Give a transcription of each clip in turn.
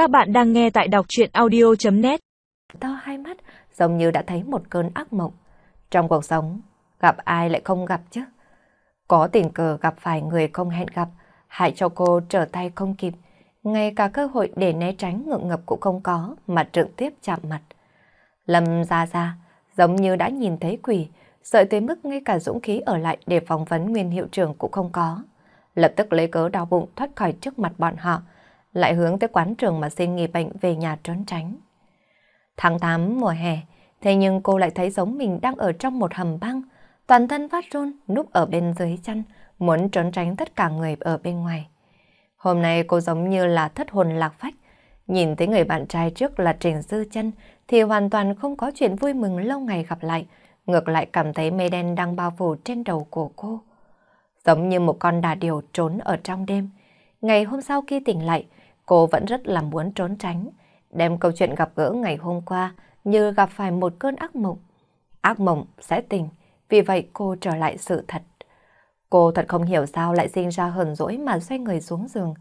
Các bạn đang nghe tại đọc chuyện audio.net To hai mắt giống như đã thấy một cơn ác mộng. Trong cuộc sống, gặp ai lại không gặp chứ? Có tình cờ gặp phải người không hẹn gặp, hại cho cô trở tay không kịp. Ngay cả cơ hội để né tránh ngượng ngập cũng không có mà trực tiếp chạm mặt. Lâm ra ra, giống như đã nhìn thấy quỷ, sợ tới mức ngay cả dũng khí ở lại để phỏng vấn nguyên hiệu trưởng cũng không có. Lập tức lấy cớ đau bụng thoát khỏi trước mặt bọn họ, lại hướng tới quán trường mà xin nghỉ bệnh về nhà trốn tránh. Tháng 8 mùa hè, thế nhưng cô lại thấy giống mình đang ở trong một hầm băng, toàn thân phát run, núp ở bên dưới chân, muốn trốn tránh tất cả người ở bên ngoài. Hôm nay cô giống như là thất hồn lạc phách, nhìn thấy người bạn trai trước là Trình Dư chân thì hoàn toàn không có chuyện vui mừng lâu ngày gặp lại, ngược lại cảm thấy mây đen đang bao phủ trên đầu của cô. Giống như một con đà điểu trốn ở trong đêm. Ngày hôm sau khi tỉnh lại, cô vẫn rất là muốn trốn tránh, đem câu chuyện gặp gỡ ngày hôm qua như gặp phải một cơn ác mộng. Ác mộng sẽ tỉnh, vì vậy cô trở lại sự thật. Cô thật không hiểu sao lại sinh ra hờn dỗi mà xoay người xuống giường,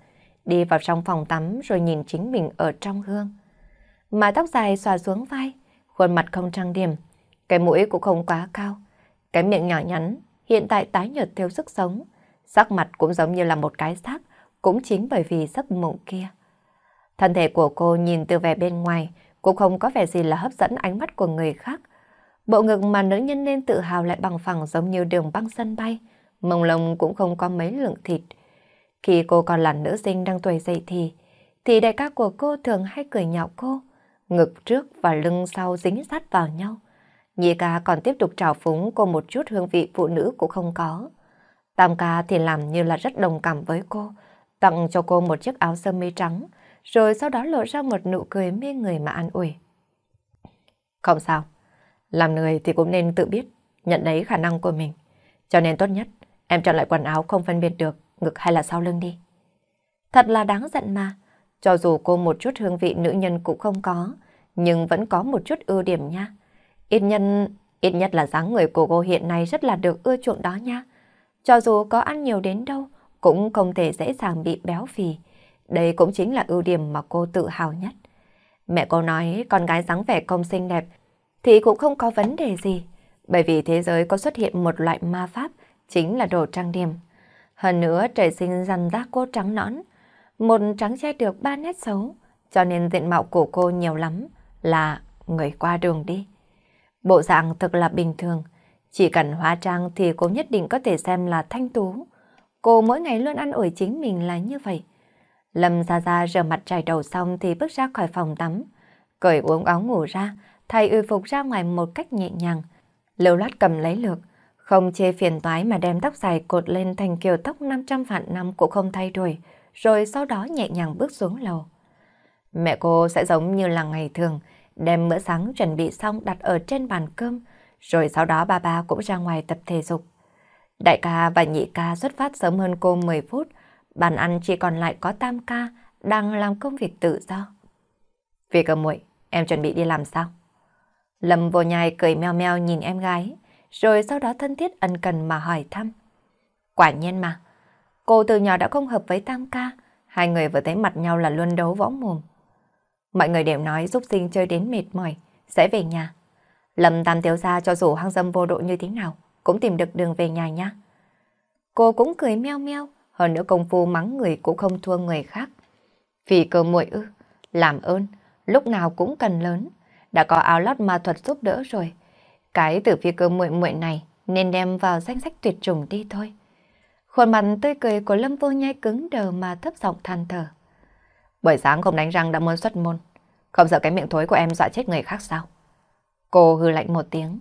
đi vào trong phòng tắm rồi nhìn chính mình ở trong gương. Mái tóc dài xòa xuống vai, khuôn mặt không trang điểm, cái mũi cũng không quá cao, cái miệng nhỏ nhắn hiện tại tái nhợt thiếu sức sống, sắc mặt cũng giống như là một cái xác, cũng chính bởi vì giấc mộng kia. Thân thể của cô nhìn từ vẻ bên ngoài cũng không có vẻ gì là hấp dẫn ánh mắt của người khác. Bộ ngực mà nữ nhân nên tự hào lại bằng phẳng giống như đường băng sân bay, mông lông cũng không có mấy lượng thịt. Khi cô còn là nữ sinh đang tuổi dậy thì, thì đại ca của cô thường hay cười nhạo cô, ngực trước và lưng sau dính sát vào nhau. Nhị ca còn tiếp tục trào phúng cô một chút hương vị phụ nữ cũng không có. Tam ca thì làm như là rất đồng cảm với cô, tặng cho cô một chiếc áo sơ mi trắng, rồi sau đó lộ ra một nụ cười mê người mà an ủi. Không sao, làm người thì cũng nên tự biết, nhận lấy khả năng của mình. Cho nên tốt nhất, em chọn lại quần áo không phân biệt được ngực hay là sau lưng đi. Thật là đáng giận mà, cho dù cô một chút hương vị nữ nhân cũng không có, nhưng vẫn có một chút ưu điểm nha. Ít nhân, ít nhất là dáng người của cô hiện nay rất là được ưa chuộng đó nha. Cho dù có ăn nhiều đến đâu, cũng không thể dễ dàng bị béo phì. Đây cũng chính là ưu điểm mà cô tự hào nhất. Mẹ cô nói con gái dáng vẻ công xinh đẹp thì cũng không có vấn đề gì. Bởi vì thế giới có xuất hiện một loại ma pháp, chính là đồ trang điểm. Hơn nữa, trời sinh răn rác cô trắng nõn. Một trắng che được ba nét xấu. Cho nên diện mạo của cô nhiều lắm, là người qua đường đi. Bộ dạng thật là bình thường. Chỉ cần hóa trang thì cô nhất định có thể xem là thanh tú. Cô mỗi ngày luôn ăn ủi chính mình là như vậy. Lâm ra ra rửa mặt trải đầu xong thì bước ra khỏi phòng tắm. Cởi uống áo ngủ ra, thay y phục ra ngoài một cách nhẹ nhàng. Lưu loát cầm lấy lược, không chê phiền toái mà đem tóc dài cột lên thành kiểu tóc 500 vạn năm cũng không thay đổi, rồi sau đó nhẹ nhàng bước xuống lầu. Mẹ cô sẽ giống như là ngày thường, đem bữa sáng chuẩn bị xong đặt ở trên bàn cơm, rồi sau đó ba ba cũng ra ngoài tập thể dục. Đại ca và nhị ca xuất phát sớm hơn cô 10 phút, bàn ăn chỉ còn lại có tam ca đang làm công việc tự do. Vì cơ muội, em chuẩn bị đi làm sao? Lâm vô nhai cười meo meo nhìn em gái, rồi sau đó thân thiết ân cần mà hỏi thăm. Quả nhiên mà, cô từ nhỏ đã không hợp với tam ca, hai người vừa thấy mặt nhau là luôn đấu võ mồm. Mọi người đều nói giúp sinh chơi đến mệt mỏi, sẽ về nhà. Lâm Tam tiêu ra cho dù hăng dâm vô độ như thế nào, cũng tìm được đường về nhà nha. Cô cũng cười meo meo, hơn nữa công phu mắng người cũng không thua người khác. Vì cơ muội ư, làm ơn, lúc nào cũng cần lớn, đã có áo lót ma thuật giúp đỡ rồi. Cái từ phi cơ muội muội này nên đem vào danh sách tuyệt chủng đi thôi. Khuôn mặt tươi cười của Lâm Vô Nhai cứng đờ mà thấp giọng than thở. Buổi sáng không đánh răng đã muốn xuất môn. Không sợ cái miệng thối của em dọa chết người khác sao? Cô hư lạnh một tiếng.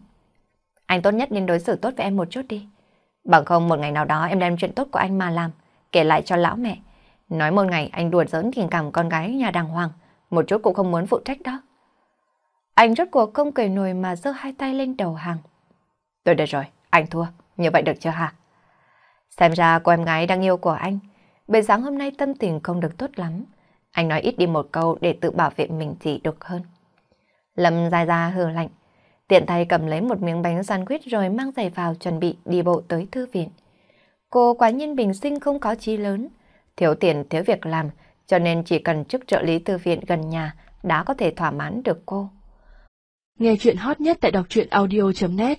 Anh tốt nhất nên đối xử tốt với em một chút đi. Bằng không một ngày nào đó em đem chuyện tốt của anh mà làm, kể lại cho lão mẹ. Nói một ngày anh đùa giỡn tình cảm con gái nhà đàng hoàng, một chút cũng không muốn phụ trách đó. Anh rốt cuộc không cười nổi mà giơ hai tay lên đầu hàng. Tôi được rồi, anh thua, như vậy được chưa hả? Xem ra cô em gái đang yêu của anh, buổi sáng hôm nay tâm tình không được tốt lắm. Anh nói ít đi một câu để tự bảo vệ mình thì được hơn. Lâm dài ra hừ lạnh, tiện tay cầm lấy một miếng bánh sandwich rồi mang giày vào chuẩn bị đi bộ tới thư viện. Cô quá nhiên bình sinh không có chi lớn, thiếu tiền thiếu việc làm, cho nên chỉ cần chức trợ lý thư viện gần nhà đã có thể thỏa mãn được cô. Nghe chuyện hot nhất tại đọc truyện audio.net